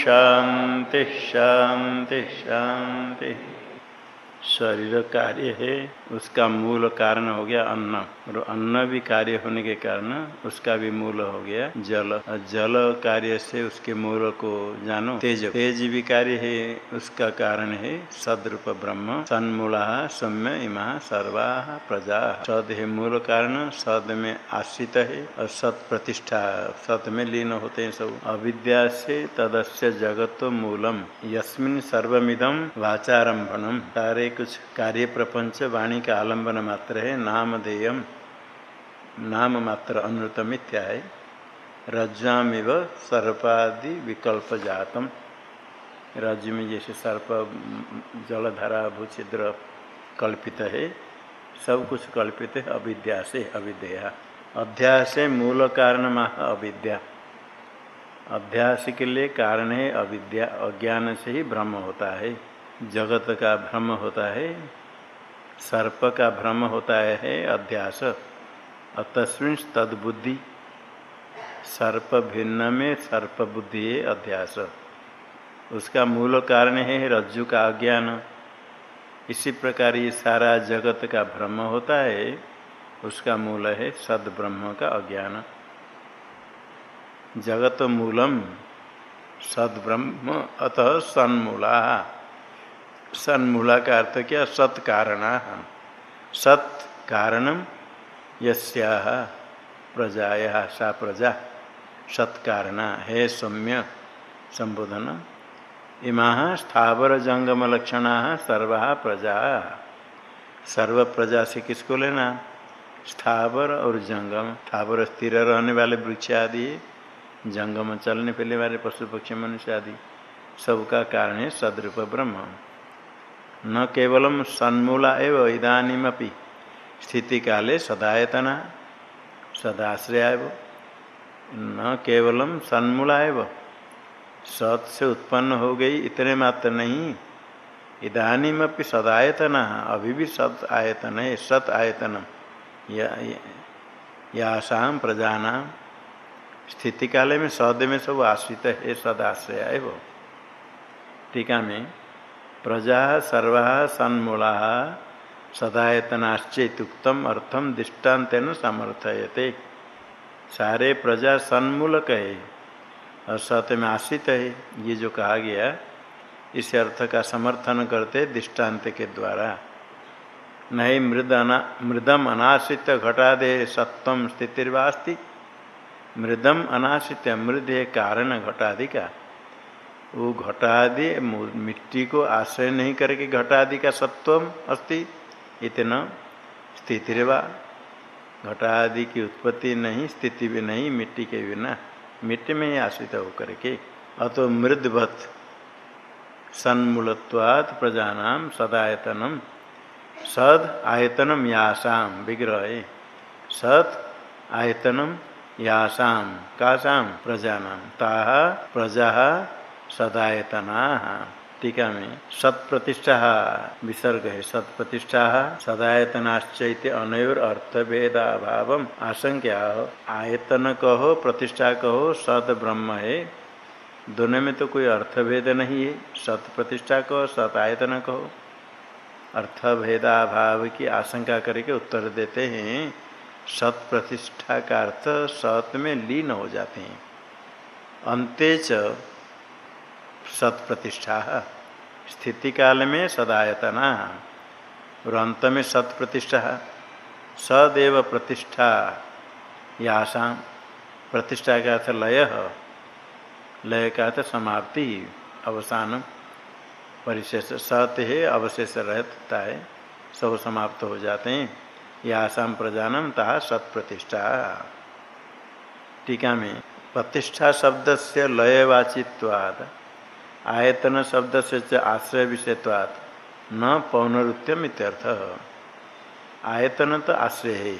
शांति शांति शांति। शरीर कार्य है, उसका मूल कारण हो गया अन्न। और अन्न भी कार्य होने के कारण उसका भी मूल हो गया जल। जल कार्य से उसके मूल को जानो। तेज। तेज भी कार्य है, उसका कारण है सदरूप ब्रह्म। सन्मूला सौम्य इमा सर्वा प्रजा। सद है मूल कारण, सद में आश्रित है। और सत प्रतिष्ठा, सत में लीन होते हैं सब। अविद्या से तदस्य जगत मूलम। यस्मिन सर्वमिदम वाचारंभनम सारे कुछ कार्य प्रपंच, वाणी का आलंबन मात्र है नामधेयम नाम मात्र अनुतम इत्या है रज्जामिव सर्पादि विकल्प जातम राज्य में जैसे सर्प, जलधारा, भूछिद्र कल्पित है, सब कुछ कल्पित है, अविद्या से अविद्या। अध्यास मूल कारण माह अविद्या। अध्यास के लिए कारण है अविद्या, अज्ञान से ही भ्रम होता है। जगत का भ्रम होता है, सर्प का भ्रम होता है, अध्यास। अतस्विन तदबुद्धि। सर्प भिन्न में सर्प बुद्धि है, अध्यास। उसका मूल कारण है रज्जु का अज्ञान। इसी प्रकार ये सारा जगत का भ्रम होता है, उसका मूल है सद ब्रह्म का अज्ञान। जगत मूलम सद्ब्रह्म अतः सन्मूला। सन्मूला का अर्थ क्या? सत कारण सत कारणम यस्या प्रजाया, सा प्रजा। सत्कारणा है सौम्य संबोधन। इमा स्थावर जंगम लक्षण सर्वा प्रजा। सर्व प्रजा से किसको लेना? स्थावर और जंगम। स्थावर स्थिर रहने वाले वृक्ष आदि, जंगम चलने पहले वाले पशु पक्षी मनुष्य आदि। सबका कारण है सदरूप ब्रह्म। न केवलम सन्मूला एवं इदानीमपि स्थिति काले सदायतना, सदाश्रया न केवलम सन्मूला एवं। सत से उत्पन्न हो गई इतने मात्र नहीं। इदानीमपि सदायतन, अभी भी सत आयतन है, सत आयतन यासाम प्रजानाम स्थिति काले में सद में सब आश्रित है, सदाश्रय है वो टीका में प्रजा सर्वा सन्मूला सदायतनाश्चेतुक्तम अर्थम दृष्टान्तेन समर्थयते। सारे प्रजा सन्मूलक है। और सत्य में आश्रित है। ये जो कहा गया, इस अर्थ का समर्थन करते दृष्टांत के द्वारा। नहीं मृद अना मृदम अनाश्रित घटादे सत्वम स्थितिर्वास्ति। मृदम अनाश्रित मृद कारण घटादि का। वो घटादि मिट्टी को आश्रय नहीं करके घटादि का सत्वम अस्ति इतना स्थिति वा। घटादि की उत्पत्ति नहीं, स्थिति भी नहीं, मिट्टी के बिना। मिट्टी में ही आश्रित होकर के। अतो मृदवत सन्मूलत्वात् प्रजानाम सदायतनम। सद आयतनम यासाम, विग्रह। सत आयतनम यासाम, कासाम, प्रजानाम। ताह प्रजा सदायतना। टीका में सत प्रतिष्ठा विसर्ग है सत प्रतिष्ठा सदायतनाश्चैत अनयोर अर्थभेदाभाव आशंका आयतन कहो, प्रतिष्ठा कहो सत ब्रह्म है। दोनों में तो कोई अर्थभेद नहीं है। सत प्रतिष्ठा कहो सत आयतन कहो। अर्थभेदाभाव की आशंका करके उत्तर देते हैं। सत प्रतिष्ठा का अर्थ सत में लीन हो जाते हैं। अंतेच सत प्रतिष्ठा स्थिति काल में सदायतना। और अंत में सत प्रतिष्ठा सदैव प्रतिष्ठा। यासा। प्रतिष्ठा का अर्थ लय। लय का अर्थ समाप्ति। अवसान। परिशेष सत है अवशेष रहता है सब समाप्त हो जाते हैं। यासाम प्रजानम ता सत प्रतिष्ठा टीका में, प्रतिष्ठा शब्द से लयवाचित्वाद आयतन शब्द से आश्रय विषयत्वात्। न पौनरुत्यम इत्यर्थ आयतन तो आश्रय है।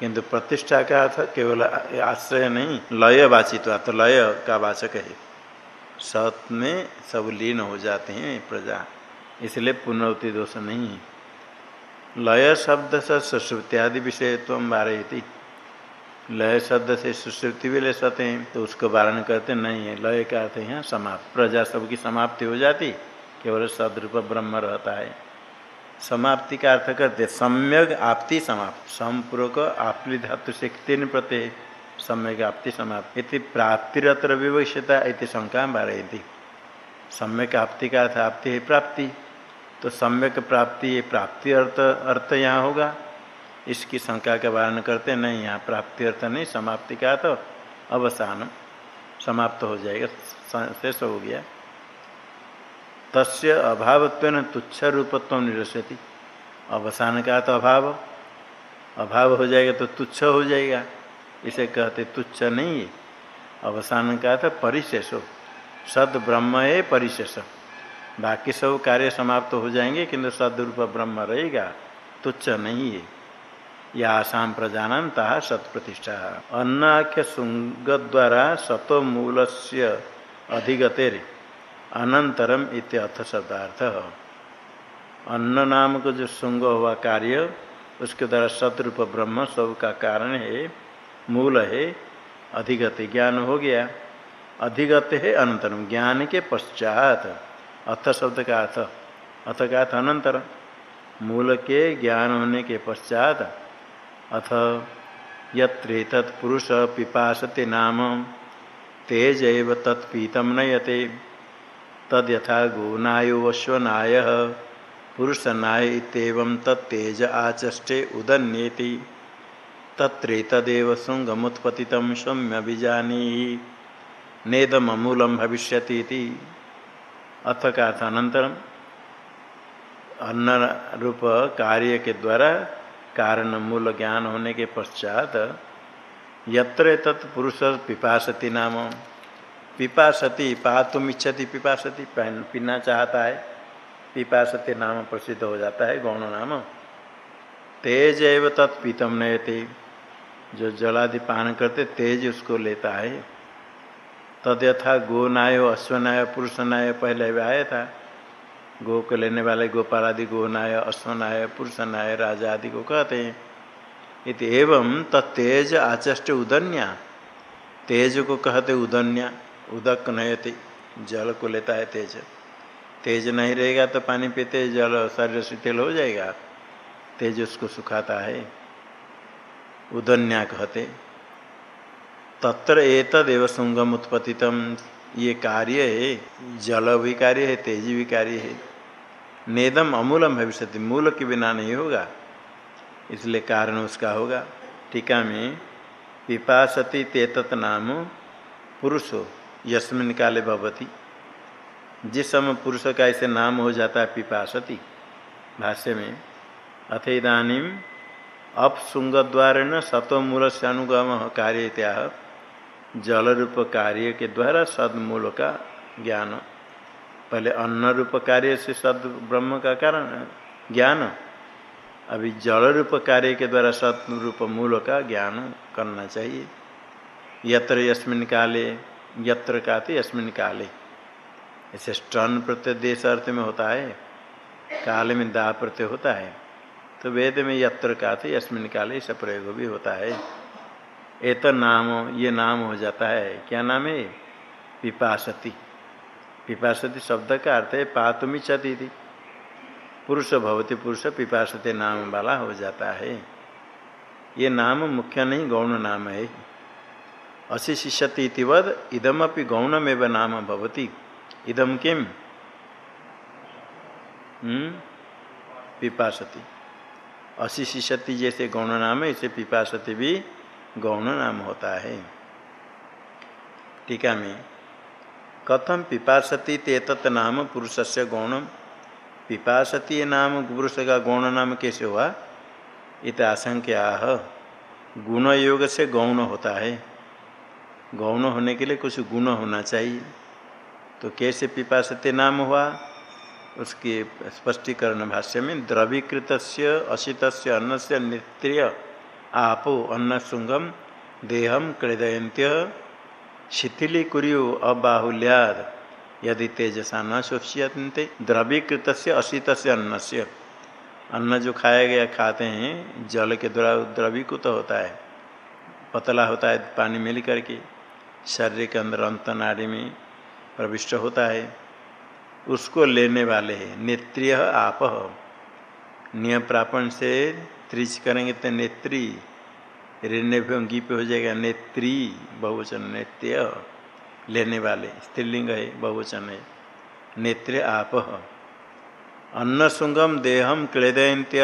किंतु प्रतिष्ठा का अर्थ केवल आश्रय नहीं, लय वाचित्वात्। लय का वाचक है। सत में सब लीन हो जाते हैं प्रजा। इसलिए पुनरुक्ति दोष नहीं लय शब्द से सुश्रुत्यादि विषयत्व बारयती लय शब्द से सुश्रुति भी ले सकते हैं तो उसको वारण करते नहीं है लय का अर्थ यहाँ समाप्त। प्रजा सबकी समाप्ति हो जाती, केवल सदरूप ब्रह्म रहता है। समाप्ति का अर्थ करते सम्यक आपति समाप्त समपूर्वक आपली धातु से तीन प्रत्यय सम्यक आपति समाप्त। इति प्राप्तिरत्र विवक्षता इति शंका थी सम्यक आपति का अर्थ, आपति है प्राप्ति तो सम्यक प्राप्ति प्राप्ति अर्थ अर्थ यहाँ होगा। इसकी शंका का वारण करते नहीं, यहाँ प्राप्ति अर्थ नहीं, समाप्ति का तो अवसान समाप्त हो जाएगा, शेष हो गया। तस्य अभावत्व तुच्छ रूपत्व निरसती अवसान का तो अभाव अभाव हो जाएगा तो तुच्छ हो जाएगा, इसे कहते तुच्छ नहीं है। अवसान का तो परिशेष हो, सद ब्रह्म है परिशेष। बाकी सब कार्य समाप्त हो जाएँगे, किंतु सदरूप ब्रह्म रहेगा, तुच्छ नहीं है। या आसाम प्रजान ता सत अन्नाख्य शुंग द्वारा सतो मूल से अधिगतेर अनंतरम इति अर्थ शब्दार्थ अन्न नाम को जो शुंग हुआ कार्य, उसके द्वारा सतरूप ब्रह्म सब का कारण है, मूल है, अधिगत ज्ञान हो गया। अधिगत है अनंतरम ज्ञान के पश्चात। अर्थ शब्द का अर्थ अर्थ का अर्थ अनंतर मूल के ज्ञान होने के पश्चात अथ यत्र पुरुष पिपासते नाम। तेज तत्पीतम नयते। तद यथा गोनायो इतम तत्तेज आचष्टे उदन्येति। तत्रेतदेव शुंगमुत्पति सौम्य बीजानी नेदमूलम भविष्य अथ का अन्न रूप कार्य के द्वारा कारण मूल ज्ञान होने के पश्चात यत्र तत्पुरुष पिपासती नाम। पिपासती, पातुम इच्छति, पिपासती पीना चाहता है, पिपासती नाम प्रसिद्ध हो जाता है, गौण नाम। तेज एव तत्पीतम नयते। जो जलादि पान करते, तेज उसको लेता है। तद यथा गो नायो अश्वनाय पुरुष नाय, पहले आया था। गो को लेने वाले गोपाल आदि गो नाय अश्वनाय पुरुष नाय राजा आदि को कहते हैं। इति एवं तत्तेज आचष्ट उदन्या। तेज को कहते उदन्या, उदक नयति, जल को लेता है तेज। तेज नहीं रहेगा तो पानी पीते जल शरीर शिथिल हो जाएगा। तेज उसको सुखाता है। उदन्या कहते। तत्र एतदेव सुंगम उत्पतितम। ये कार्य है, जल भी कार्य है, तेज भी कार्य है। नेदम अमूलम भविष्य मूल के बिना नहीं होगा, इसलिए कारण उसका होगा। टीका में पिपासती तेतत नाम पुरुषो, यस्मिन काले भवती। जिस समय पुरुष का ऐसे नाम हो जाता है पिपासती, भाष्य में, अथ इधानी अपसुंग द्वारा न सतोमूल से अनुगम कार्य त्याह जल रूप कार्य के द्वारा सदमूल का ज्ञान। पहले अन्न रूप कार्य से सद ब्रह्म का कारण ज्ञान। अभी जल रूप कार्य के द्वारा सत रूप मूल का ज्ञान करना चाहिए। यत्र यस्मिन काले, यत्र काते अस्मिन काले। ऐसे स्टन प्रत्यय देश अर्थ में होता है, काल में दा प्रत्यय होता है। तो वेद में यत्र काते अस्मिन काले ऐसा प्रयोग भी होता है। एत नाम, ये नाम हो जाता है। क्या नाम है? पिपासती। पिपासती शब्द का अर्थ है पातुमिच्छति थी पुरुष भवती पुरुष पिपासते नाम वाला हो जाता है। ये नाम मुख्य नहीं, गौण नाम है। अशिशिष्यति वद, इदमपि गौणमेव नाम भवती। इदम किम? हम्म? पिपासती। अशिशिष्यति जैसे गौण नाम है, इसे पिपासती भी गौण नाम होता है। टीका में, कथम पिपासती तेतत नाम पुरुष से गौणम। पिपासती नाम पुरुष का गौण नाम कैसे हुआ? इत आशंका गुण योग से गौण होता है। गौण होने के लिए कुछ गुण होना चाहिए। तो कैसे पिपासते नाम हुआ? उसके स्पष्टीकरण भाष्य में द्रवीकृत अशित अन्न से नित्य आपो अन्न शुंगम देहम क्रीदयंत्य शिथिलीकुर्यु अबाहुल्याद। यदि तेजसा न शोष्यंते द्रवीकृत से अशित अन्न से अन्न जो खाया गया खाते हैं, जल के द्वारा द्रवीकृत होता है। पतला होता है, पानी मिल करके। शरीर के अंदर अंत नाड़ी में प्रविष्ट होता है। उसको लेने वाले हैं, नेत्रिय आप। नियम प्रापण से त्रिच करेंगे तो नेत्री। ऋण्य भी पे हो जाएगा नेत्री, बहुवचन नेत्य। लेने वाले, स्त्रीलिंग है, बहुवचन है। नेत्र आप अन्न सुंगम देहम क्लेदयंत्य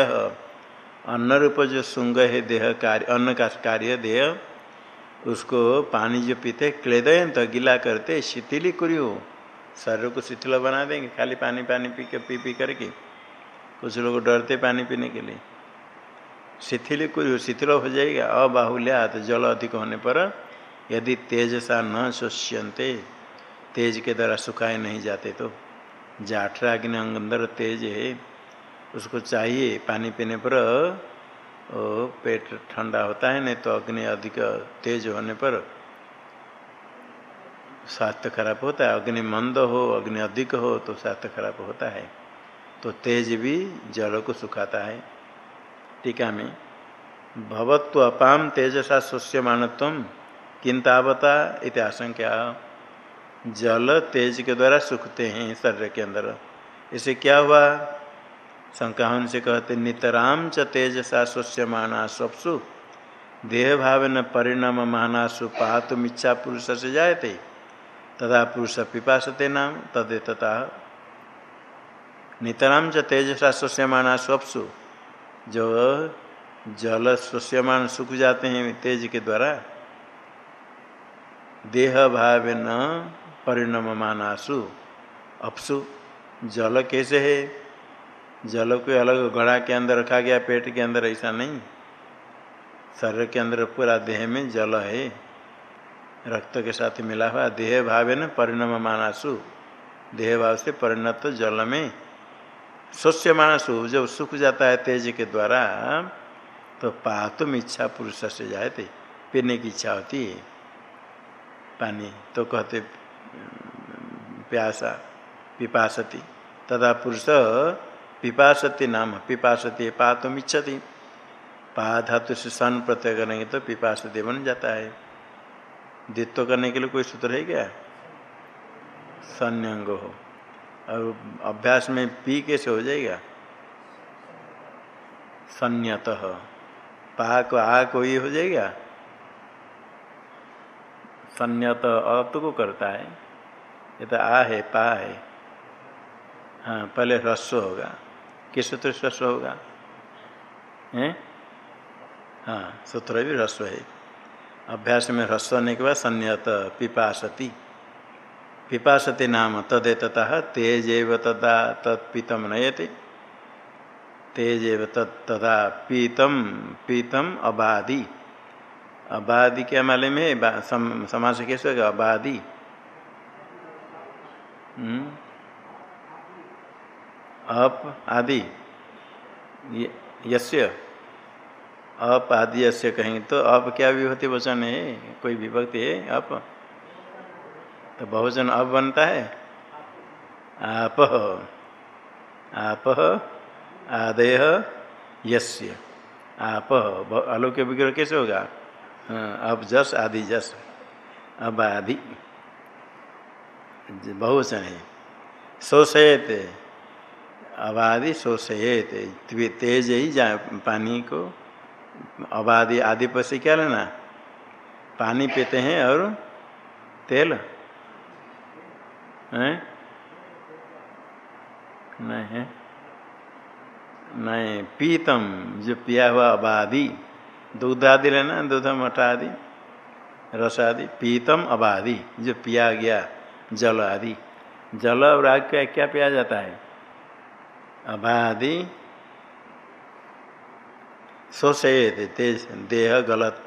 अन्न रूप जो सुंग है देह कार्य, अन्न का कार्य देह। उसको पानी जो पीते क्लेदयंत गीला करते, शिथिली कुरियो। शरीर को शिथिल बना देंगे, खाली पानी पानी पी के पी पी करके। कुछ लोग डरते पानी पीने के लिए। शिथिल कुरियो शिथिल हो जाएगा अबाहुल्या तो जल अधिक होने पर यदि तेज सा न शोष्यंते तेज के द्वारा सुखाए नहीं जाते तो जाठरा अग्नि अंदर तेज है उसको चाहिए पानी पीने पर ओ पेट ठंडा होता है नहीं तो अग्नि अधिक तेज होने पर स्वास्थ्य खराब होता है अग्नि मंद हो अग्नि अधिक हो तो स्वास्थ्य खराब होता है तो तेज भी जल को सुखाता है टीका में, भवत्व अपाम तेजसा सुष्यमानत्व किंतावता इति आशंका। जल तेज के द्वारा सुखते हैं शरीर के अंदर। इसे क्या हुआ? शंका से कहते, नितराम च तेज सा स्वस्यमाना स्वप्सु देह भाव न परिणाम मानासु पातुम इच्छा पुरुष से जायते, तथा पुरुष पिपासते नाम तदे तथा नितराम च तेज सा स्वस्यमाना स्वप्सु जो जल स्वस्यमान सुख जाते हैं तेज के द्वारा, देह भाव न परिणाम मानासु अपसु जल कैसे है? जल को अलग घड़ा के अंदर रखा गया, पेट के अंदर, ऐसा नहीं। शरीर के अंदर पूरा देह में जल है। रक्त के साथ मिला हुआ देह भाव न परिणाम मानासु देह भाव से परिणत जल में। स्वच्छ मानसु जब सूख जाता है तेज के द्वारा तो पातुम इच्छा पुरुष से जाते पीने की इच्छा होती है। पानी तो कहते, प्यासा, पिपासती। तथा पुरुष, पिपासती नाम, पिपासती पातुम इच्छति। पा धातु से सन प्रत्यय करेंगे तो पिपासती बन जाता है। द्वित्व करने के लिए कोई सूत्र है क्या? संयंग हो और अभ्यास में पी कैसे हो जाएगा? संयत पा को आ को हो जाएगा? संयत अत को करता है। ये तो आ है, पा है। हाँ पहले ह्रस्व होगा। किस सूत्र ह्रस्व होगा? हैं? हाँ सूत्र भी ह्रस्व है। अभ्यास में ह्रस्व होने के बाद संयत पिपासती। पिपासती नाम तदेतः तेजेव तदा तत्पीतम नयते। तेजेव तथा पीतम पीतम अबादी। अबादी क्या माले में समाज कैसे होगा, अबादी। हम्म। अप, आदि। यस्य। अप, आदि, यस्य कहेंगे तो अब क्या विभक्ति वचन है? कोई विभक्ति है? अप। तो बहुजन अब बनता है। आप आप आदय यस्य। आप आलोक्य विग्रह कैसे होगा? हाँ, अब जस आदि जस। अब आदि। बहुवचन है। शोषयते। अबादि शोषयेत। तेज ही जा पानी को। अबादि आदि पर से क्या लेना? पानी पीते हैं और तेल। हैं? नहीं। है नहीं, पीतम, जो पिया हुआ अबादि, दूध आदि लेना दूध मठा आदि, रस आदि, पीतम अबादि, जो पिया गया, जल आदि। जल और आग क्या क्या पिया जाता है? अबादि। शोषेत, तेज देह गलत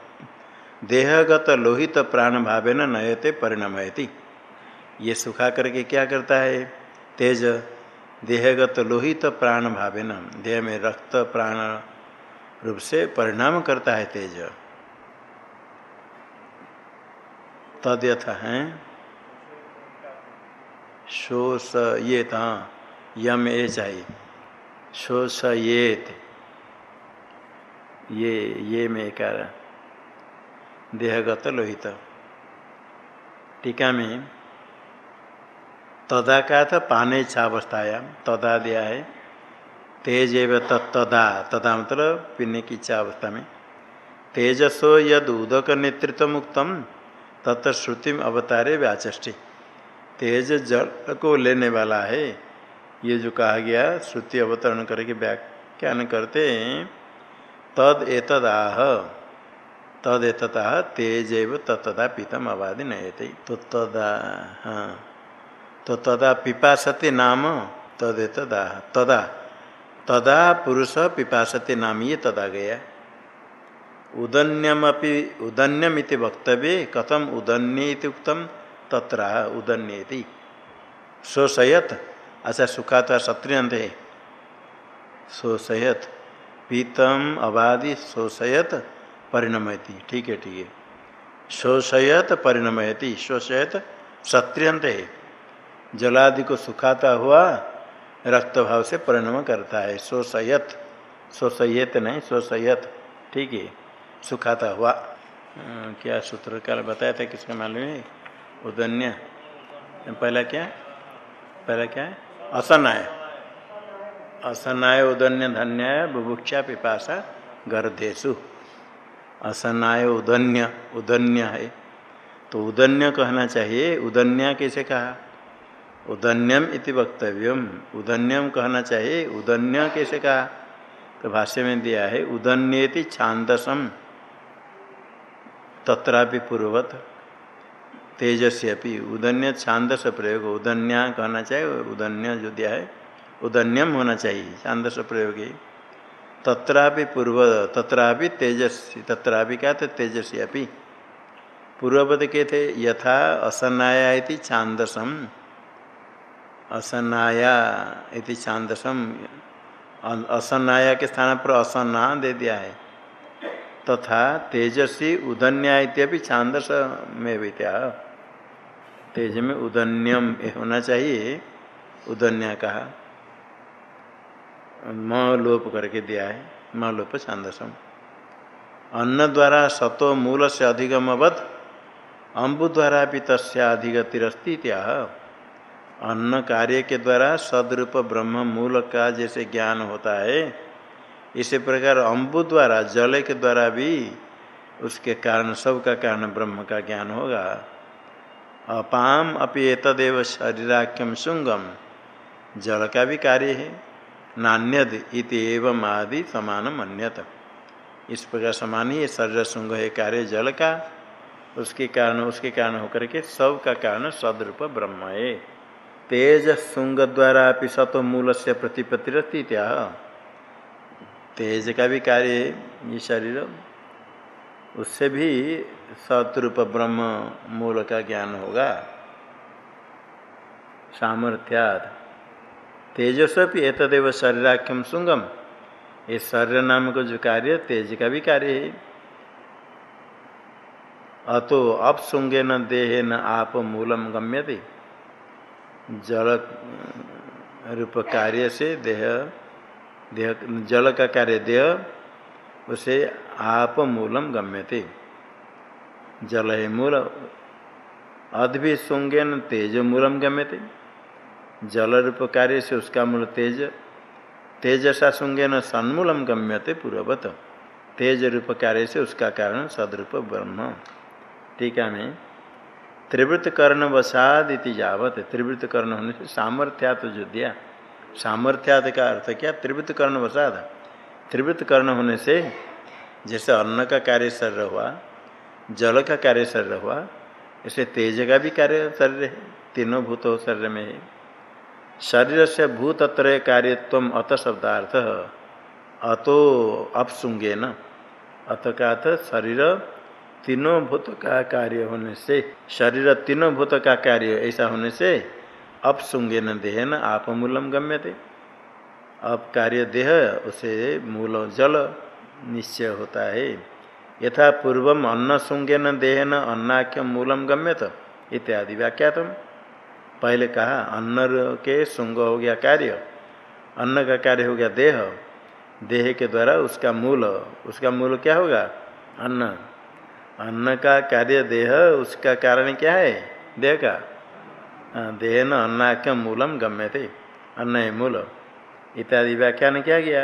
देहगत लोहित प्राण भावे नयते परिणमयति। ये सुखा करके क्या करता है? तेज देहगत लोहित प्राण भावे न देह में रक्त प्राण रूप से परिणाम करता है तेज। तद यथ है। शोष ये हाँ यम ए चाहिए शोषयेत ये ये ये में कर देहगत लोहित। टीका में तदा का था, पाने इच्छा अवस्थाया तदा दिया है। तेज एवं तत्दा तदा मतलब पीने की इच्छा अवस्था में। तेजसो यद उदक नेतृत्व मुक्तम तत् श्रुति अवतारे व्याचष्टि। तेज जल को लेने वाला है, ये जो कहा गया, श्रुति अवतरण करके व्याख्यान करते तद एतद आह तद एतदाह तेज एव तत्दा पीतम आबादी नयते। तो तदा हाँ। तो तदा पिपासते नाम तद एतदाह तदा। तदा पुरुष पिपासते नाम ये तदा गया। उदन्यमी उदन्यमिति वक्तव्य कथम उदन्य उक्तम तत्र उदन्येति शोषयत अच्छा सुखाता सत्रियंत है शोषयत पीतम अबादि शोषयत परिणमयती। ठीक है ठीक है। शोषयत परिणमयती। शोषयत सत्रियंत है जलादि को सुखाता हुआ रक्त भाव से परिणम करता है। शोषयत शोषयत नहीं शोषयत ठीक है। सुखाता हुआ क्या सूत्र काल बताया था किसका मालूम है? उदन्य। पहला क्या? पहला क्या? है असनाय। असनाय, उदन्य, धन्याय, बुभुक्षा, पिपासा, गर्धेशु। असनाय, उदन्य उदन्य है। तो उदन्य कहना चाहिए। उदन्या कैसे कहा? उदन्यम इति वक्तव्यम। उदन्यम कहना चाहिए, उदन्य कैसे कहा? तो भाष्य में दिया है, उदन्यति छांदसम। तत्रापि पूर्वत तेजस्य अपनी उदन्य छांदस प्रयोग, उदन्या कहना चाहिए, उदन्य जो दिया है, उदन्यम होना चाहिए, छांदस प्रयोग तत्रापि पूर्व, तत्रापि तेजस्वी तत्रापि क्या थे? तेजस्वी अपनी पूर्वपद के थे, यथा असनाया छांदसम। असनाया इति छांदसम असनाया के स्थान पर असना दे दिया है। तथा तो तेजसी उदन्या इत्यपि छांदस में विद्या तेज में उदन्यम होना चाहिए। उदन्या कहा म लोप करके दिया है। म लोप छांदसम। अन्न द्वारा सतो मूल से अधिगम अवध अम्बु द्वारा भी तस्धिगतिरस्ती त्या अन्न कार्य के द्वारा सदरूप ब्रह्म मूल का जैसे ज्ञान होता है, इसी प्रकार अम्बु द्वारा, जल के द्वारा भी उसके कारण सब का कारण ब्रह्म का ज्ञान होगा। अपाम अपि एतदेव शरीराख्यम शुंगम, जल का भी कार्य है। नान्यद इति एवं आदि समान मन्यत इस प्रकार समान ही शरीर शुंग है, कार्य जल का, उसके कारण उसके कारण होकर के सब का कारण सदरूप ब्रह्म है। तेज शुंग द्वारा सतो मूल से प्रतिपत्ति तेज का भी कार्य ये शरीर, उससे भी सतरूप ब्रह्म मूल का ज्ञान होगा। सामर्थ्याद तेजस्वी एतदेव शरीराख्यम सुंगम। ये शरीर नाम को जो कार्य तेज का भी कार्य है। अतो अपसुंगे न देहे न आप मूलम गम्यते। जल रूप कार्य से देह देह, जल का कार्य देह, उसे आप मूलम गम्यते। जल है मूल अद्भि सुंगेन तेज मूलम गम्यते। जल रूप कार्य से उसका मूल तेज, तेजसा सुंगेन सन्मूलम गम्यते पूर्ववत। तेज रूप कार्य से उसका कारण सदरूप ब्रह्म। टीका में त्रिवृत्त कर्ण वसाद इति जावत त्रिवृत्त कर्ण होने से सामर्थ्या तो जो दिया। सामर्थ्याद का अर्थ क्या? त्रिवृत्त कर्ण वसाद त्रिवृत्त कर्ण होने से जैसे अन्न का कार्य शरीर हुआ, जल का कार्य शरीर हुआ, ऐसे तेज का भी कार्य शरीर है। तीनों भूत शरीर में है। शरीर से भूतत्रय कार्यत्व अत शब्दार्थ। अतो अपसुंगे न अत का अर्थ शरीर तीनों भूत का कार्य होने से, शरीर तीनों भूत का कार्य ऐसा होने से अपसुंगे न देह न आप मूलम गम्य थे अब कार्य देह, उसे मूल जल निश्चय होता है। यथा पूर्वम अन्न सुंगे न देह न अन्नाख्य मूलम गम्य तो इत्यादि व्याख्यातम। पहले कहा, अन्न के सुंग हो गया कार्य। अन्न का कार्य हो गया देह। देह के द्वारा उसका मूल उसका मूल क्या होगा? अन्न। अन्न का कार्य देह, उसका कारण क्या है? देह का। देह न अन्नाख्य मूलम गम्य थे अन्न है मूल। इत्यादि व्याख्यान किया गया?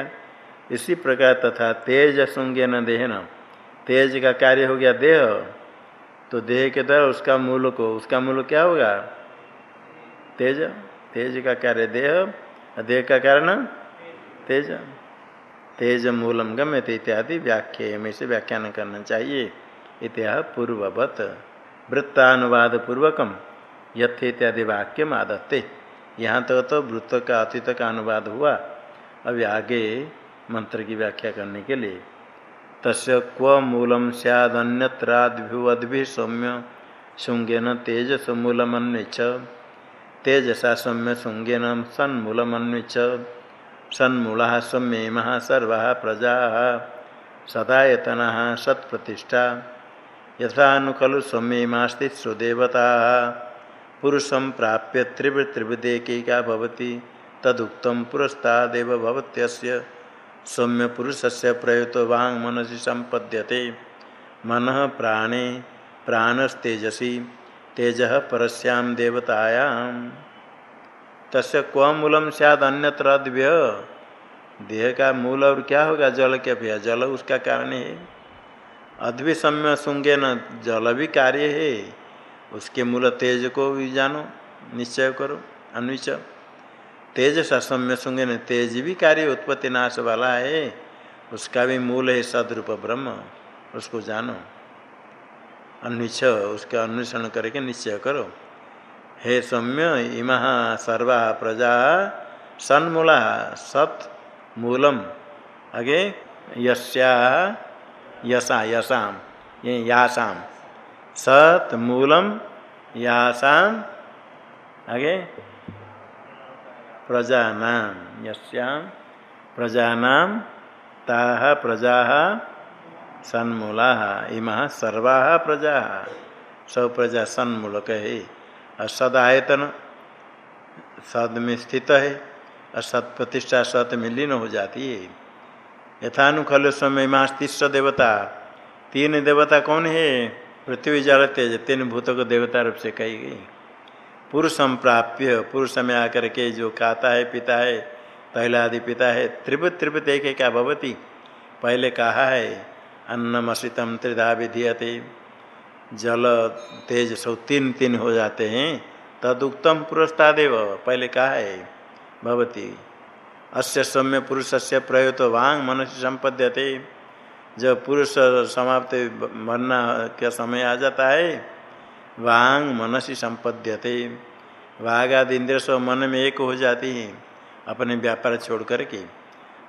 इसी प्रकार तथा तेज सुंगे न देह न तेज का कार्य हो गया देह। तो देह के द्वारा उसका मूल को, उसका मूल क्या होगा? तेज। तेज का कार्य देह देह का कारण? तेज। तेज मूलम गम्य थे इत्यादि व्याख्या में से व्याख्यान करना चाहिए। इतिहा पूर्ववत वृत्तानुवाद पूर्वकम यथ इत्यादि वाक्य आदत्ते। यहाँ तक तो वृत्त का अतीत का अनुवाद हुआ। अभी आगे मंत्र की व्याख्या करने के लिए। तस् क्व मूलम सैदन्यत्राद्भुवद्भि सौम्य शुंगेन तेज समूलमन्विच तेजसा सौम्य शुंगेन सन्मूलमन्विच सन्मूला सौम्येम सर्वा प्रजा। सदातना सत्प्रतिष्ठा। यथा नु खलु सौम्येमास्ति सुदेवता। पुरुषम प्राप्य त्रिवृ त्रिवृदेकिका भवति तदुक्तम पुरस्तादेव भवत्यस्य। सौम्य पुरुष से प्रयुक्त वांग मनसी संपद्यते मन प्राणे, प्राणस्तेजसी, तेज परस्याम देवतायाम। तस् क्व मूलम सद अन्यत्र देह का मूल और क्या होगा? जल के अभिया जल उसका कारण है। अद्भि सम्य सुंगे न जल भी कार्य है। उसके मूल तेज को भी जानो, निश्चय करो, अन्विच। तेज सौम्य सुंगे न तेज भी कार्य, उत्पत्ति नाश वाला है। उसका भी मूल है सदरूप ब्रह्म, उसको जानो। अन्विष उसका अन्वेषण करके निश्चय करो। हे सौम्य, इम सर्वा प्रजा सन्मूला सत मूलम। आगे, यस्या यसा, यसाम, ये यासाम। सत मूलम, यासाम, आगे। प्रजानाम, यस्याम। प्रजानाम, ताह, प्रजा, सन्मूला, इम, सर्वा, प्रजा। सब प्रजा सन्मूलक है। और सद में स्थित है। और सत प्रतिष्ठा सत में लीन हो जाती है। यथानुखल समय मास्तिष्ठ देवता। तीन देवता कौन है? पृथ्वी जल तेज। तीन भूतों को देवता रूप से कही गई। पुरुषम प्राप्य पुरुष में आकर के जो खाता है, पिता है पहला आदि पिता है, त्रिभुत त्रिभुत एक क्या भवती पहले कहा है अन्नमसितम त्रिधा विधीयते। जल, तेज सब तीन तीन हो जाते हैं। तदुक्तम पुरस्तादेव। पहले कहा है, भवती। अस्य सौम्य पुरुष से प्रयुक्त वांग मनुष्य संपद्यते जब पुरुष समाप्त मरना का समय आ जाता है वांग मनसी संपद्यते वाघ आदि इंद्र सब मन में एक हो जाती है, अपने व्यापार छोड़ करके।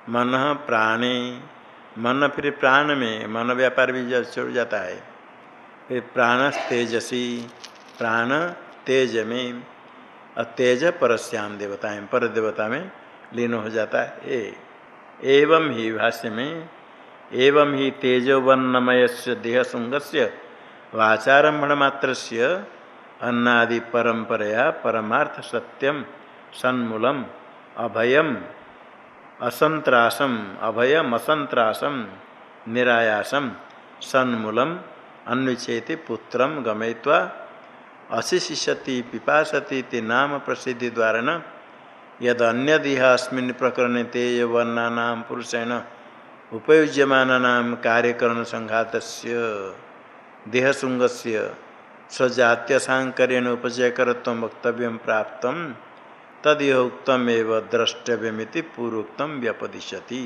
मन प्राणे, मन फिर प्राण में मन व्यापार भी जब छोड़ जाता है, फिर प्राण तेजसी, प्राण तेज में, और तेज परस्याम देवता है, पर देवता में लीन हो जाता है। एवं ही भाष्य में, एवं ही तेजोवन्नमय से देह सुंगस्य वाचारंभण मात्र से अन्नादि परंपरया परमार्थ सत्यम सन्मूलम, अभयम, असंत्रासम अभयम असंत्रासम निरायासम, सन्मूलम, अन्विचेति पुत्र गमय्वा अशिशिष्यति पिपाशति नाम प्रसिद्धि द्वारा यद अस्मिन् प्रकरण तेज वर्णा पुरुषेण उपयुज्यमाना कार्यकरण संघात देहसुंग से स्वजात्य सांकर्यण वक्तव्य प्राप्त तद उक्तम एवं द्रष्टव्यमिति पूर्वोक्तम व्यपदिशति।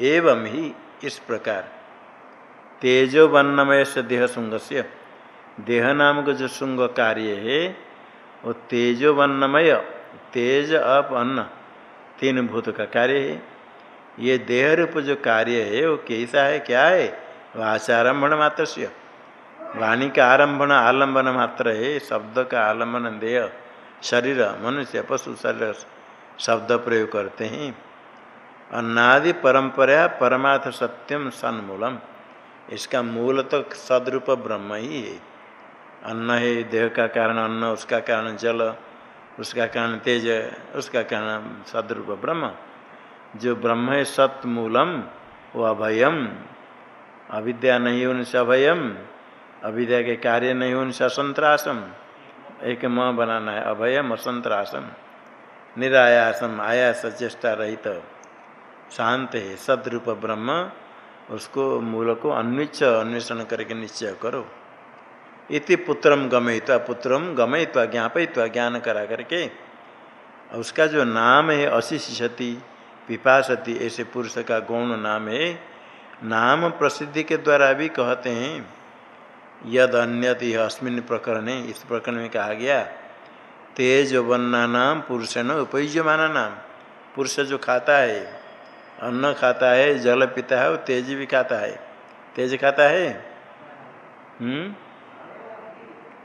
एवं ही इस प्रकार। तेजो वर्णमय से देह सुंग से देह नाम का जो सुंग कार्य है वो तेजो वर्णमय तेज अप अन्न तीन भूत का कार्य है। ये देह रूप जो कार्य है, वो कैसा है, क्या है? वाचारंभण मात्र से। वाणी का आरंभण आलंबन मात्र है। शब्द का आलंबन देह, शरीर, मनुष्य, पशु, शरीर, शब्द प्रयोग करते हैं। अन्नादि परंपरा, परमार्थ सत्यम सन्मूलम। इसका मूल तो सदरूप ब्रह्म ही है। अन्न है, देह का कारण, अन्न, उसका कारण, जल उसका कारण तेज उसका कारण सदरूप ब्रह्म। जो ब्रह्म है सतमूलम, वो अभयम। अविद्या नहीं होने से अभयम। अविद्या के कार्य नहीं होने से असंतरासम। एक म बनाना है, अभयम असंतरासम। निरायासम, आयास, चेष्टा रहित। शांत है, सदरूप ब्रह्म। उसको मूल को अन्विच अन्वेषण करके निश्चय करो। इति पुत्रम गमयित्वा पुत्रम गमयित्वा, ज्ञापयित्वा, ज्ञान करा करके, उसका जो नाम है अशिष्यति पिपासति ऐसे पुरुष का गौण नाम है, नाम प्रसिद्धि के द्वारा भी कहते हैं, यद अन्यति अस्मिन प्रकरण, इस प्रकरण में कहा गया तेज वन्ना नाम पुरुष न उपयुज्यमाना नाम। पुरुष जो खाता है, अन्न खाता है, जल पीता है वो तेज भी खाता है। तेज खाता है? हम्म?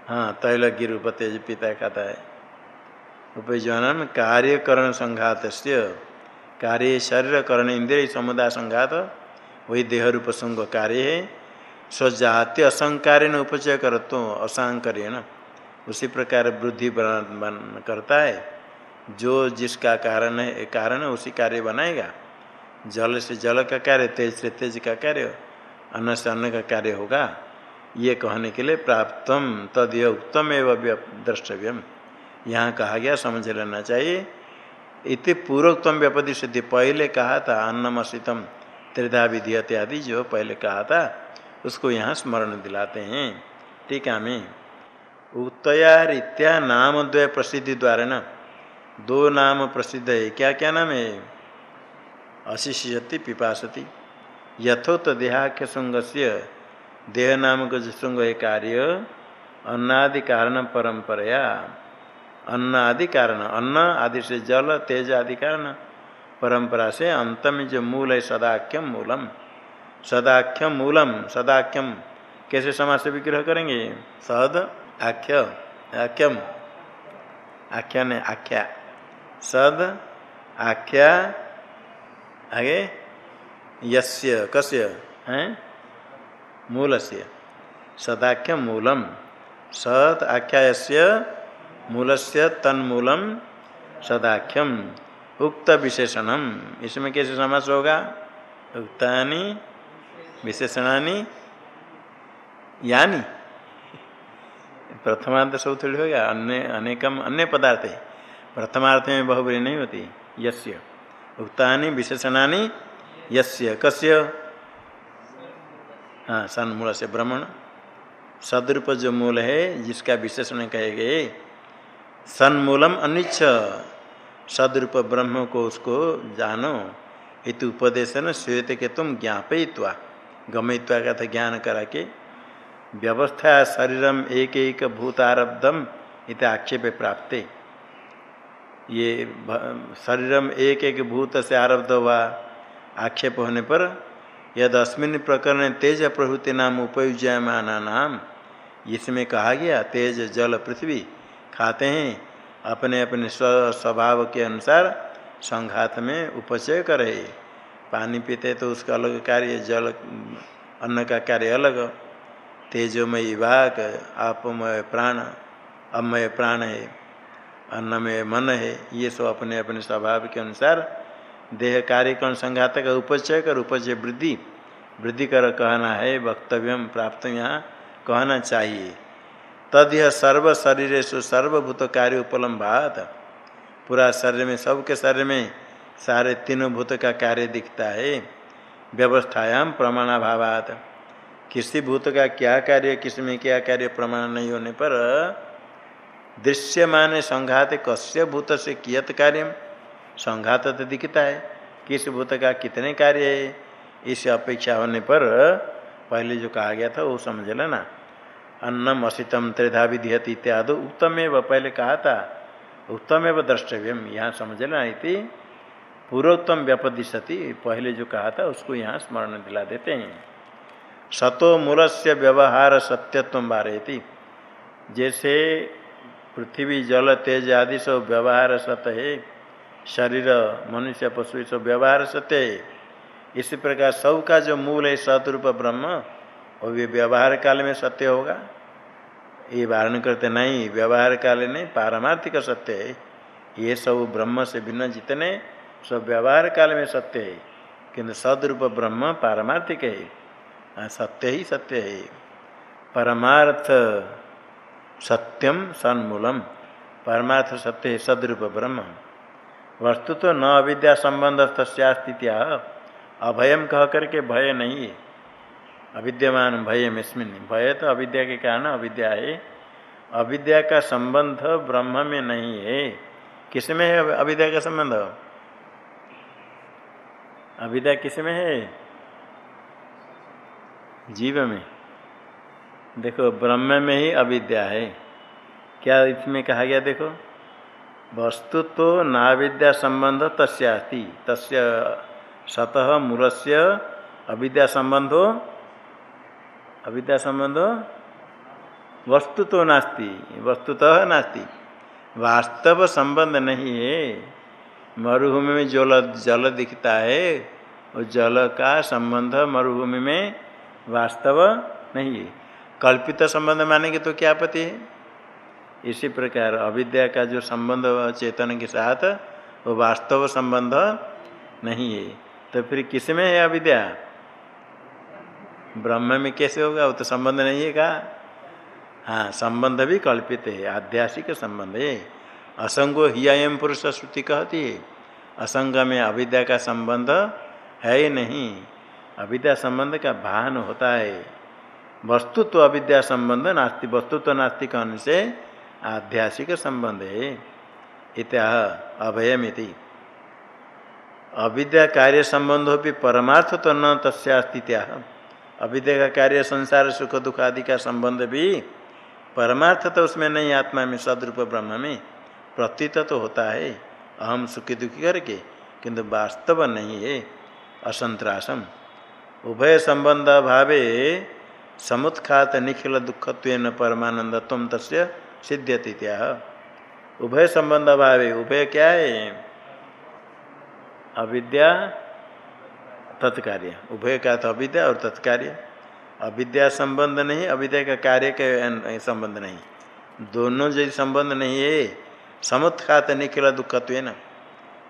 हाँ तैल गिरूप तेज पीता खाता है। उपयुज्यमान कार्यकरण संघात कार्य शरीर करण इंद्रिय समुदाय संघात, वही देह रूप संग कार्य है। स्वजाति असंकार न उपचय कर तो असांकर्य उसी प्रकार वृद्धि करता है। जो जिसका कारण है कारण है, उसी कार्य बनाएगा। जल से जल का कार्य, तेज से तेज का कार्य, अन्न से अन्न का कार्य होगा। ये कहने के लिए प्राप्तम तद ये उत्तम एवं द्रष्टव्यम। यहाँ कहा गया, समझ लेना चाहिए। इति पूर्वोत्तम सिद्धि, पहले कहा था अन्नमसितम त्रिधा विधि इत्यादि जो पहले कहा था, उसको यहाँ स्मरण दिलाते हैं। ठीक है मैं उत्तया रीत्या नाम द्वय प्रसिद्धि द्वारा न, दो नाम प्रसिद्ध है। क्या क्या नाम है? अशिष्यति पिपासति। यथोत देहाख्य संग से देह नाम का जो संग है कार्य, अन्नादि कारण परंपराया। अन्न आदि कारण, अन्न आदि से जल, तेज आदि कारण। परंपरा से अंत में जो मूल है सदाख्यम मूलम। सदाख्यम मूलम, सदाख्यम। कैसे समाज से विग्रह करेंगे? सद, आख्य, आख्यम। आख्या ने आख्या। सद, आख्या, आगे। यस्य, कस्य, है? मूल से सदाख्य मूलम। सद आख्या मूल से तन्मूलम सदाख्यम। उक्त विशेषणम इसमें कैसे समास होगा? उक्तानि, विशेषणानि, यानी। प्रथमार्थ सब थोड़ी होगा। अन्य, अनेकम, अन्य पदार्थ। प्रथमार्थ में बहुबरी नहीं होती। यस्य। उक्तानि, विशेषणानि, यस्य। कस्य? हाँ सन्मूल से ब्रह्मण। सदरूप जो मूल है, जिसका विशेषण कहे गए सन्मूलम अनिच्छ। सदरूप ब्रह्म को उसको जानो, इत उपदेश न श्वेत के तुम ज्ञापयित्वा। गमयित्वा का था ज्ञान करा के। व्यवस्था शरीरम एक एक भूतारब्धम इत आक्षेप प्राप्त। ये शरीरम एक एक भूत से आरब्ध हुआ आक्षेप होने पर यद अस्मिन प्रकरण तेज प्रभृति नाम उपयुज्यमाना नाम इसमें कहा गया, तेज, जल, पृथ्वी खाते हैं। अपने अपने स्वभाव के अनुसार संघात में उपचय करे। पानी पीते तो उसका अलग कार्य, जल, अन्न का कार्य अलग। तेजोमय वाक, आपमय प्राण अमय प्राण है, अन्नमय मन है। ये सब अपने अपने स्वभाव के अनुसार देह कार्यक्रम संघात का उपचय कर उपचय वृद्धि। वृद्धि कर कहना है वक्तव्य प्राप्त यहाँ कहना चाहिए। तद यह सर्व शरीर सर्वभूत कार्य उपलम्बात पूरा शरीर में, सबके शरीर में सारे तीनों भूत का कार्य दिखता है। व्यवस्थायाम प्रमाणाभावात। किसी भूत का क्या कार्य, किसी में क्या कार्य प्रमाण नहीं होने पर दृश्यमान संघात कस्य भूत से कियत कार्य संघात तो दिखता है। किस भूत का कितने कार्य है? इस अपेक्षा होने पर पहले जो कहा गया था, वो समझ लेना। अन्नम असितम त्रिधा विधियत इत्यादि उत्तम एवं पहले कहा था उत्तम एवं द्रष्टव्यम, यहाँ समझ लेना इति। पूर्वोत्तम व्यपदिशति, पहले जो कहा था, उसको यहाँ स्मरण दिला देते हैं। सतो मूल से व्यवहार सत्यत्व बारे जैसे पृथ्वी, जल, तेज आदि सब व्यवहार सत्य है। शरीर मनुष्य पशु सब व्यवहार सत्य है। इसी प्रकार सब का जो मूल है सतरूप ब्रह्म और भी व्यवहार काल में सत्य होगा। ये वारण करते नहीं व्यवहार काल नहीं पारमार्थिक सत्य है। ये सब ब्रह्म से भिन्न जितने सब व्यवहार काल में सत्य है। किंतु सदरूप ब्रह्म पारमार्थिक है। हाँ, सत्य ही सत्य है। परमार्थ सत्यम सन्मूलम। परमार्थ सत्य है सदरूप ब्रह्म। वस्तु तो न अविद्या संबंध तस्थित्या अभयम कह करके भय नहीं। है अविद्यमान भय में भय तो अविद्या के कारण अविद्या है। अविद्या का संबंध ब्रह्म में नहीं है। किसमें है अविद्या का संबंध? अविद्या किसमें है? जीव में। देखो, ब्रह्म में ही अविद्या है। क्या इसमें कहा गया, देखो। वस्तु तो नाविद्या संबंध तस्यास्ति। तस्य सतः मूलस्य अविद्या संबंधो अविद्या संबंधो वस्तु तो नास्ति, वस्तुतः नास्ति। वास्तव संबंध नहीं है मरुभूमि में जल जल दिखता है, और जल का संबंध मरुभूमि में वास्तव नहीं है। कल्पित संबंध मानेंगे तो क्या पति है? इसी प्रकार अविद्या का जो संबंध चेतन के साथ, वो वास्तव संबंध नहीं है। तो फिर किसमें है अविद्या? ब्रह्म में कैसे होगा? वो तो संबंध नहीं है का? हाँ संबंध भी कल्पित है आध्यासिक संबंध है। असंगो हियायम पुरुष श्रुति कहती है, असंग में अविद्या का संबंध है ही नहीं। अविद्या संबंध का भान होता है। वस्तुत्व तो अविद्या संबंध नास्ति, वस्तुत्व तो नास्ति कहने से आध्यासिक संबंध है। इत्या अभयमिति। अविद्या कार्य संबंधों भी परमार्थ तो न तस्या अविद्या का कार्य संसार, सुख, दुख आदि का संबंध भी परमार्थ तो उसमें नहीं, आत्मा में, सदरूप ब्रह्म में प्रतीत तो होता है। अहम सुखी दुखी करके, किंतु वास्तव नहीं है। असंतरासम। उभय संबंध भावे समुत्खात निखिल दुखत्व परमानंद तुम तस् सिद्ध्यति त्या उभय संबंध भावे, उभय क्या है? अविद्या, तत्कार्य। उभय का तो अविद्या और तत्कार्य। अविद्या संबंध नहीं, अविद्या का कार्य के संबंध नहीं। दोनों जो संबंध नहीं है। समुत्खात निखिल दुखत्व न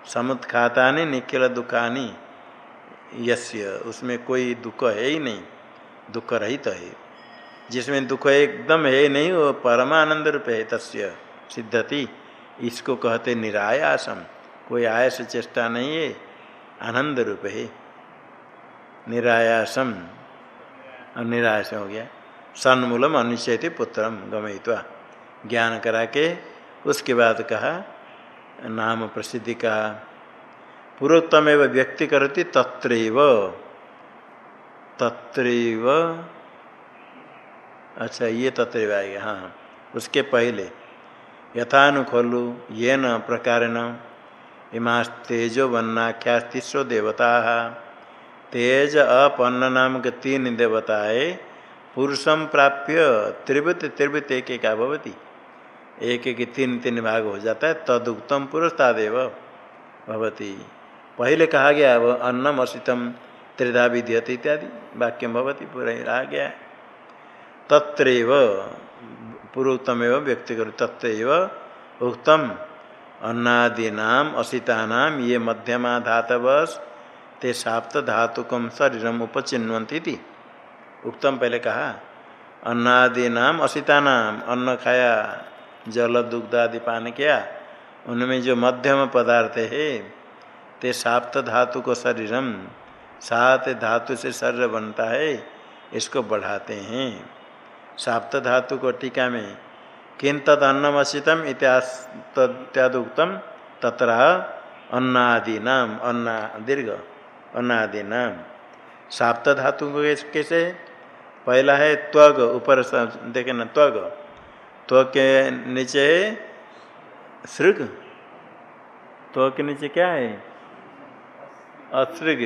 समुत्खाता निखिल दुखानी। यस्य, उसमें कोई दुख है ही नहीं। दुख रहित तो है। जिसमें दुख एकदम है नहीं, वो परमानंद रूप है, तस्य सिद्धति। इसको कहते निरायासम कोई आयस चेष्टा नहीं है, आनंद रूप है। निरायासम और निरायास हो गया। सन्मूलम अनिश्चय पुत्रम गमयित्वा। ज्ञान करा के उसके बाद कहा, नाम प्रसिद्धि का पूर्वोत्तम व्यक्ति करती तत्रैव। तत्रैव अच्छा ये तत्रैव आएगा हाँ उसके पहले, यथानुखलु ये न प्रकार न इमास तेजो वन्नाख्या तीसरो देवता, तेज अपन्न नाम के तीन देवताए पुरुषम प्राप्य त्रिवृत त्रिवृत एक एक भवती। एक एक, तीन तीन भाग हो जाता है तद उत्तम पुरुष तादेव भवती। पहले कहा गया वो अन्नम असितम, त्रिधा विद्यते इत्यादि वाक्यम भवती, पूरा रहा गया। तत्रैव पूर्वोत्तम व्यक्ति करो तत्रैव उत्तम अन्नादीनाम, असितानाम, ये मध्यमा धातवश ते साप्त धातुकम शरीरम उपचिन्वती उत्तम पहले कहा, अन्नादीनाम, असितानाम, अन्न खाया, जल, दुग्ध आदि पान किया, उनमें जो मध्यम पदार्थ है, ते साप्त धातु को शरीरम, सात धातु से शरीर बनता है, इसको बढ़ाते हैं। साप्त धातु को टीका में किन तद अन्नमसितम इत्यादुक्तम तत्र अन्नादि नाम अन्ना, दीर्घ अन्नादि नाम साप्त धातु कैसे? पहला है त्वग, ऊपर देखे ना, त्वग। तो के नीचे सृग। तो के नीचे क्या है? असृग।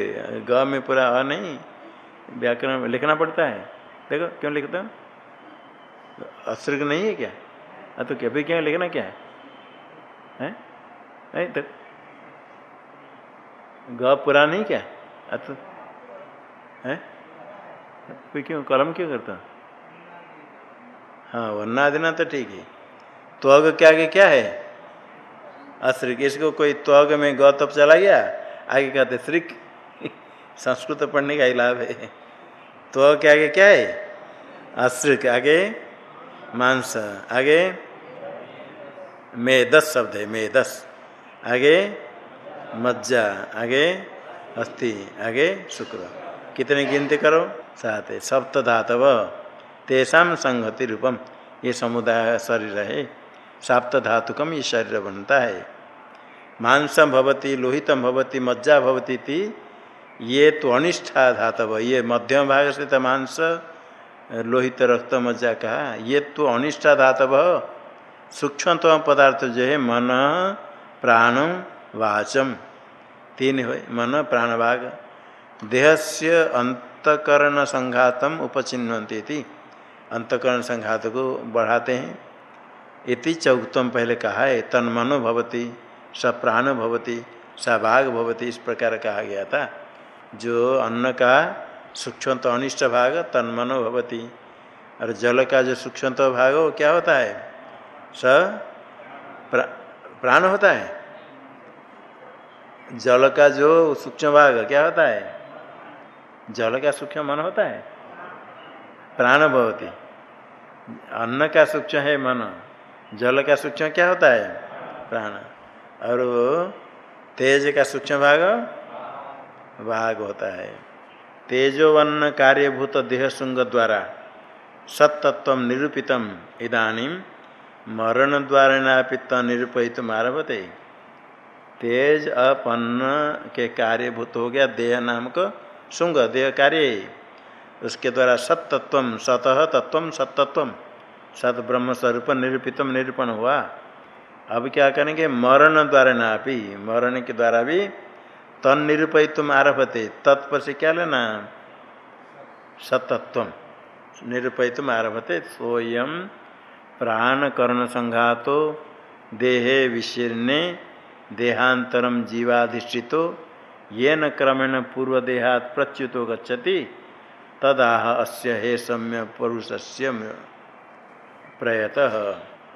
ग में पूरा अ नहीं, व्याकरण लिखना पड़ता है। देखो, क्यों लिखता हूँ? असृग नहीं है क्या? हाँ तो कभी क्या लिखना क्या है? नहीं तो ग पूरा नहीं क्या? तो है? क्यों कलम क्यों करता? हाँ देना तो ठीक है। त्वग के आगे क्या है? अश्रिक इसको कोई त्वग में ग चला गया, आगे कहते श्रिक। संस्कृत पढ़ने का ही लाभ है। तो के आगे क्या है? अश्र के आगे मांस। आगे? मेदस शब्द है, मेदस। आगे? मज्जा। आगे? अस्थि आगे? शुक्र। कितने गिनती करो? सात सप्त धातव तेषा संहति रूपम। ये समुदाय, शरीर है। सप्त धातुकम ये शरीर बनता है। मांसम भवती लोहितम भवती, मज्जा भवती थी ये तो अनिष्ठा धातव ये मध्यम भाग से तो मांस लोहित रक्त मज्जा कहा ये तो अनिष्ठा धातव सूक्ष्मतम पदार्थ जो है, मन, प्राण, वाचम। तीन हो, मन देह से अंतकरण संघातम उपचिन्वंती अंतकरण संघात को बढ़ाते हैं। इति चौकतम पहले कहा है तन मनो भवती, स प्राण भवती, स भाग भवती, इस प्रकार कहा गया था। जो अन्न का सूक्ष्म अनिष्ट भाग तन्मनो भवती। और जल का जो सूक्ष्म भाग वो क्या होता है? स प्रा, प्राण होता है। जल का जो सूक्ष्म भाग क्या होता है? जल का सूक्ष्म मन होता है। प्राण भवती। अन्न का सूक्ष्म है मन। जल का सूक्ष्म क्या होता है? प्राण। और तेज का सूक्ष्म भाग भाग होता है। तेजोवन कार्यभूत देह शुंग द्वारा सत्तत्व निरूपित इदानीम मरण द्वारा नापित निरूपित आरभते तेज अपन के कार्यभूत हो गया देह नाम को शुंग, देह कार्य। उसके द्वारा सत्तत्व सतह तत्व सत्तत्व सत ब्रह्म स्वरूप निरूपितम निरूपण हुआ। अब क्या करेंगे? मरण द्वारा नापी मरण के द्वारा भी तन निरूपित तुम आरभते, तत्पर से क्या लेना? सतत्व निरूपित तुम आरभते, स्वयं प्राण कर्ण संघातो, देहे विशीर्णे, देहांतरम जीवाधिष्ठितो ये न क्रमेण पूर्व देहात प्रच्युतो गच्छति, तदाह अस्य हे सम्य पुरुषस्य प्रयत।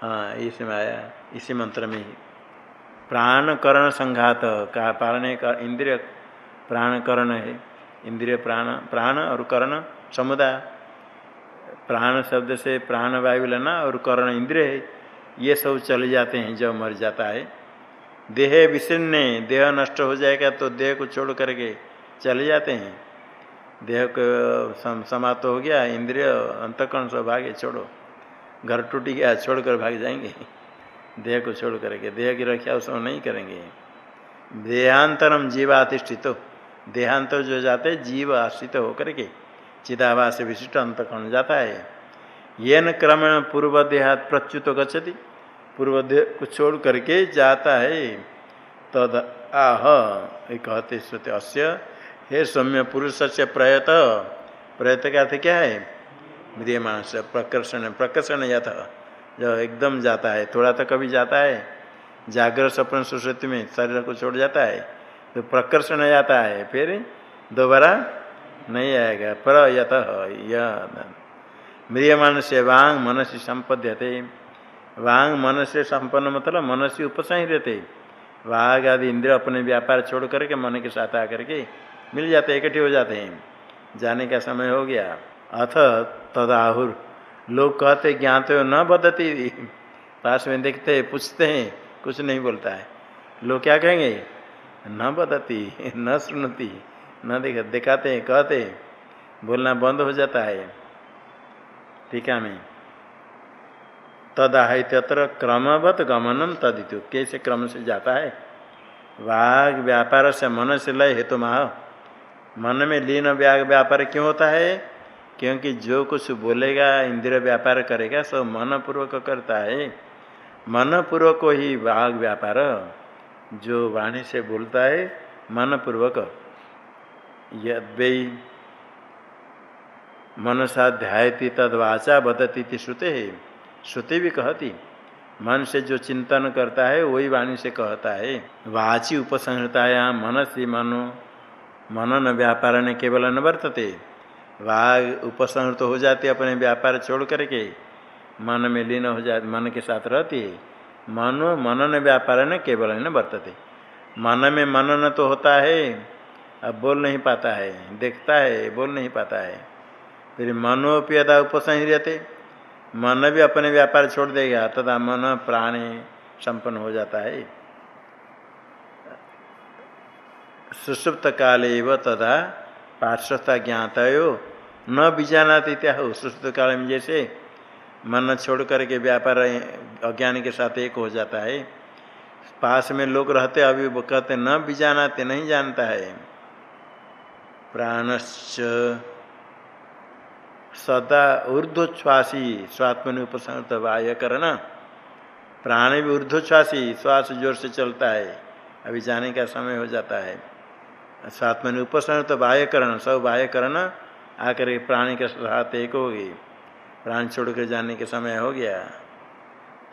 हाँ इसमें आया, इसी मंत्र में ही। प्राण करण संघात का पालने का इंद्रिय प्राण करण है इंद्रिय प्राण प्राण और करण समुदाय। प्राण शब्द से प्राण वायु लेना और करण इंद्रिय है ये सब चले जाते हैं जब मर जाता है। देह विशीर्ण देह नष्ट हो जाएगा तो देह को छोड़ करके चले जाते हैं। देह को सम, समाप्त हो गया इंद्रिय अंतकरण सब भागे छोड़ो। घर टूट गया छोड़कर भाग जाएँगे। देह को छोड़ करके, देह की रक्षा उस नहीं करेंगे। देहांतरम जीवाधिष्ठित देहांतर जो जाते जीव आश्रित होकर के, चिदाभास विशिष्ट अंत कौन जाता है। ये न क्रमेण पूर्व देहात प्रच्युत गच्छति। पूर्व देह को छोड़ करके जाता है। तद आह कहते श्रुति अस्य, हे सौम्य पुरुष से प्रयत। प्रयत का अर्थ क्या है? म्रियमाण से प्रकर्षण प्रकर्षण या था जो एकदम जाता है, थोड़ा तो कभी जाता है, जागृत सपन सुश्रुति में शरीर को छोड़ जाता है तो प्रकर्षण जाता है, फिर दोबारा नहीं आएगा। पर यह म्रियमान से वांग मन से संपद्यते। वांग मन से संपन्न मतलब मन से उपसंहते वाघ आदि इंद्र अपने व्यापार छोड़ करके, मन के साथ आकर के मिल जाते इकट्ठे हो जाते हैं। जाने का समय हो गया। अथ तदाहुर। लोग कहते ज्ञाते हो न बदती पास में देखते हैं पूछते हैं, कुछ नहीं बोलता है। लोग क्या कहेंगे? न बदती, न सुनती, न देख दिखाते हैं, कहते हैं, बोलना बंद हो जाता है। टीका में। तदा है तत्र क्रमवत गमनम तदितु। कैसे क्रम से जाता है? वाघ व्यापार से मन से लय हेतु माह। मन में लीन व्याग व्यापार क्यों होता है? क्योंकि जो कुछ बोलेगा, इंद्रिय व्यापार करेगा सब मनपूर्वक करता है। मनपूर्वक ही वाघ व्यापार, जो वाणी से बोलता है, मनपूर्वक। यदि मनसा तद वाचा बदती थी श्रुते है। श्रुति भी कहती, मन से जो चिंतन करता है, वही वाणी से कहता है। वाची उपसंहताया मनसी मनो, मनन व्यापार ने केवल न वर्तते। वाघ उपसंहृत हो जाती है, अपने व्यापार छोड़ करके। मन में लीन हो जाती, मन के साथ रहती है। मनो, मनन व्यापार न केवल न बरतते मन में मनन तो होता है, अब बोल नहीं पाता है, देखता है, बोल नहीं पाता है। फिर मनोप्यदा उपसंहते, मन भी अपने व्यापार छोड़ देगा तथा मन प्राणी संपन्न हो जाता है। सुसुप्त काले व तथा पार्श्वस्था ज्ञात न बीजानाती हो सुसुप्त काल में जैसे मन छोड़ करके व्यापार अज्ञान के साथ एक हो जाता है। पास में लोग रहते, अभी वो कहते, न बीजानाते नहीं जानता है। प्राणश्च सदा ऊर्ध्वश्वासी स्वात्म उपसंत बाह्य करना प्राण भी ऊर्ध्वश्वासी श्वास ज़ोर से चलता है। अभी जाने का समय हो जाता है। स्वात्म उपसरण तो बाह्यकरण सब बाह्यकरण आकर प्राणी के साथ एक होगी प्राण छोड़ कर जाने के समय हो गया।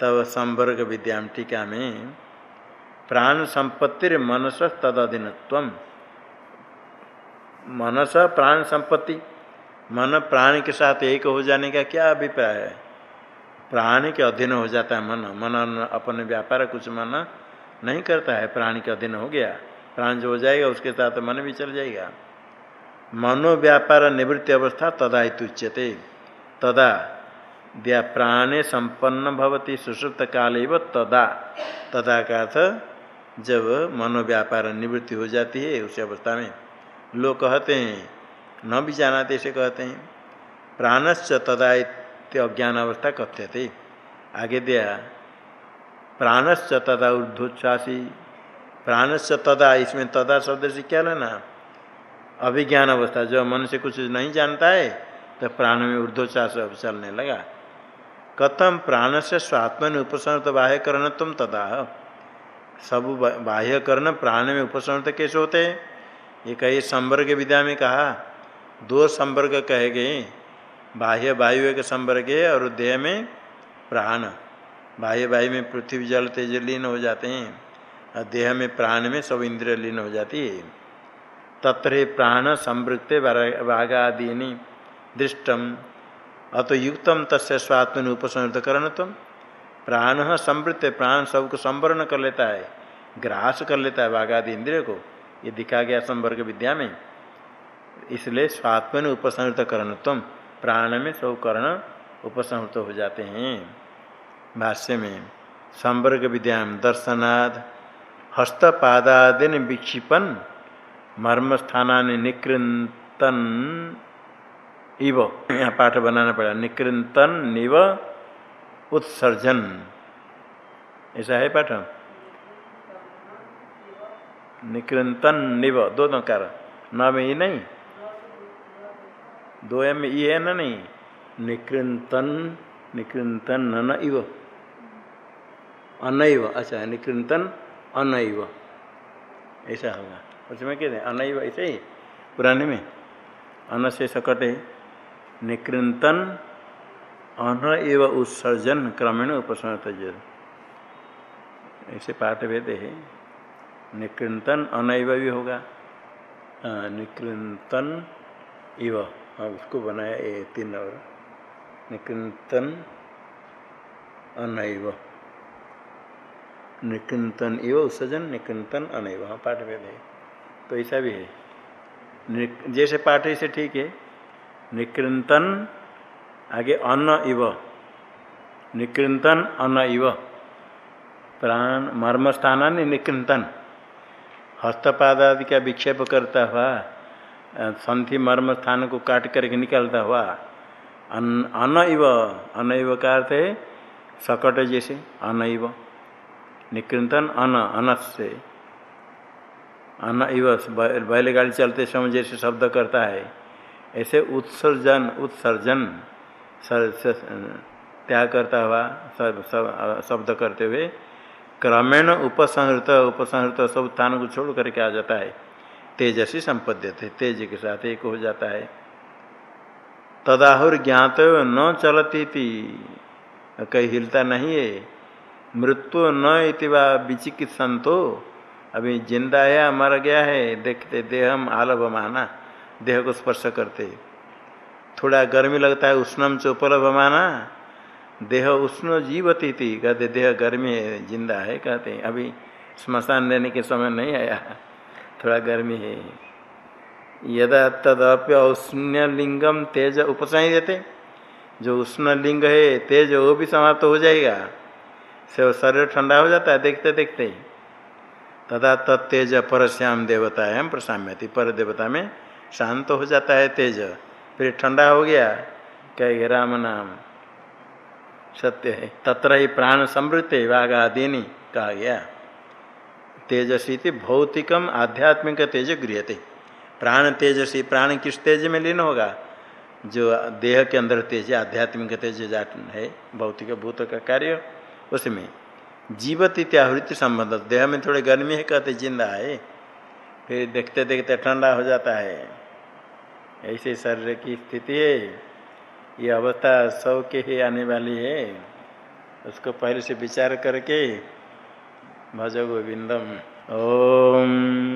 तब संवर्ग विद्या टीका में, प्राण संपत्ति मनस तदधीनत्व मनस प्राण संपत्ति, मन प्राण के साथ एक हो जाने का क्या अभिप्राय है? प्राणी के अधीन हो जाता है मन। मन अपने व्यापार कुछ मन नहीं करता है, प्राणी के अधीन हो गया। प्राण जो हो जाएगा, उसके साथ मन भी चल जाएगा। मनोव्यापार निवृत्ति अवस्था तदा उच्यते तदा द्या प्राणे संपन्न भवती सुषुप्त काल तदा। तदा का अर्थ, जब मनोव्यापार निवृत्ति हो जाती है उस अवस्था में। लोग कहते हैं, न भी जाना ऐसे कहते हैं। प्राणश्च तदा अज्ञान अवस्था कथ्यते। आगे दिया, प्राणश्च तदा ऊर्ध्वोच्छ्वासी प्राणश्च तदा, इसमें तदा शब्द से क्या लेना? अभिज्ञान अवस्था जो मन से कुछ नहीं जानता है तो प्राण में ऊर्ध्वोच्चास चलने लगा। कथम प्राण से स्वात्म उपसर्त बाह्य करण तुम तदा। सब बाह्य करण प्राण में उपसर्त कैसे होते? हैं ये कही संवर्ग विद्या में कहा, दो संवर्ग कहे गए। बाह्य वायु एक संवर्ग है और देह में प्राण। बाह्य वायु में पृथ्वी जल तेज लीन हो जाते हैं। देह में प्राण में सब इंद्रिय लीन हो जाती है। तत्र प्राण संवृत्ते भागादीनी दृष्टम। अतो युक्तम तस्य स्वात्म उपसंहृत करण प्राण संवृत्त, प्राण सबको संवरण कर लेता है। ग्रास कर लेता है बाघादि इंद्रिय को। ये दिखा गया संवर्ग विद्या में। इसलिए स्वात्म उपसंहृत करण प्राण में सब कर्ण उपसंहृत हो जाते हैं। भाष्य में, संवर्ग विद्या दर्शनाद हस्तपादादिन विक्षिपन मर्मस्थाना निकृतन इव। यहाँ पाठ बनाना पड़ा। निकृतन निव, उत्सर्जन। ऐसा है पाठ? निकृतन निव। दो नकार न में ही नहीं? दो एम ई है ना नहीं? निकृतन निकृतन न इव। अनैव। अच्छा निकृतन अनैव। ऐसा होगा। उसमें कहते हैं? अनैव ऐसे ही। पुराने में अन से सकटे निकृतन अन एव उत्सर्जन क्रमेण उपसर्ग तज ऐसे पाठ भेद है। निकृतन अनैव भी होगा। निकृतन इव। हाँ उसको बनाया ये तीन और। निकृतन अनैव। निकृतन इव उत्सर्जन निकृतन अनैव पाठ भेद है। तो ऐसा भी है। जैसे पाठ ऐसे ठीक है। निकृतन, आगे अन्न इव। निकृतन अन्न इव। प्राण मर्म स्थान निकृतन। हस्तपाद आदि का विक्षेप करता हुआ संथि मर्म स्थान को काट करके निकलता हुआ अन इव। अन इव का अर्थ है, सकट जैसे, अन इव। निकृतन अन अनस से अन इव बैलगाड़ी चलते समय जैसे शब्द करता है। ऐसे उत्सर्जन उत्सर्जन त्याग करता हुआ शब्द करते हुए क्रमेण उपसंहृत उपसंहृत सब स्थान को छोड़ करके आ जाता है। तेजसी संपद्य थे, तेज के साथ एक हो जाता है। तदाहुर ज्ञात न चलती थी, कहीं हिलता नहीं है। मृत्यु न इतिवा विचिकित्संतो अभी ज़िंदा है, मर गया है, देखते देहम आलभ माना देह को स्पर्श करते। थोड़ा गर्मी लगता है, उष्णम चोपलभ माना देह उष्ण जीवती थी, कहते देह गर्मी है, ज़िंदा है, कहते अभी स्मशान देने के समय नहीं आया, थोड़ा गर्मी है। यदा तदप्य औष्ण्य लिंगम तेज उपसाई देते जो उष्ण लिंग है, तेज वो भी समाप्त हो जाएगा। से शरीर ठंडा हो जाता है, देखते देखते तथा तत्तेज परश्याम देवता है प्रसाम्यति। पर देवता में शांत हो जाता है तेज। फिर ठंडा हो गया, कह राम नाम, सत्य है। तत्र ही प्राण समृत वाघ आदि कहा गया। तेजसी भौतिकम आध्यात्मिक तेज गृहते प्राण तेजसी, प्राण किस तेज में लीन होगा? जो देह के अंदर तेज, आध्यात्मिक तेज है, भौतिक, भूत का कार्य। उसमें जीवत इत्यावृत्ति संबंध। देह में थोड़ी गर्मी है, कहते ज़िंदा है। फिर देखते देखते ठंडा हो जाता है। ऐसे शरीर की स्थिति है। ये अवस्था सौ के ही आने वाली है। उसको पहले से विचार करके भजो गोविंदम ओम।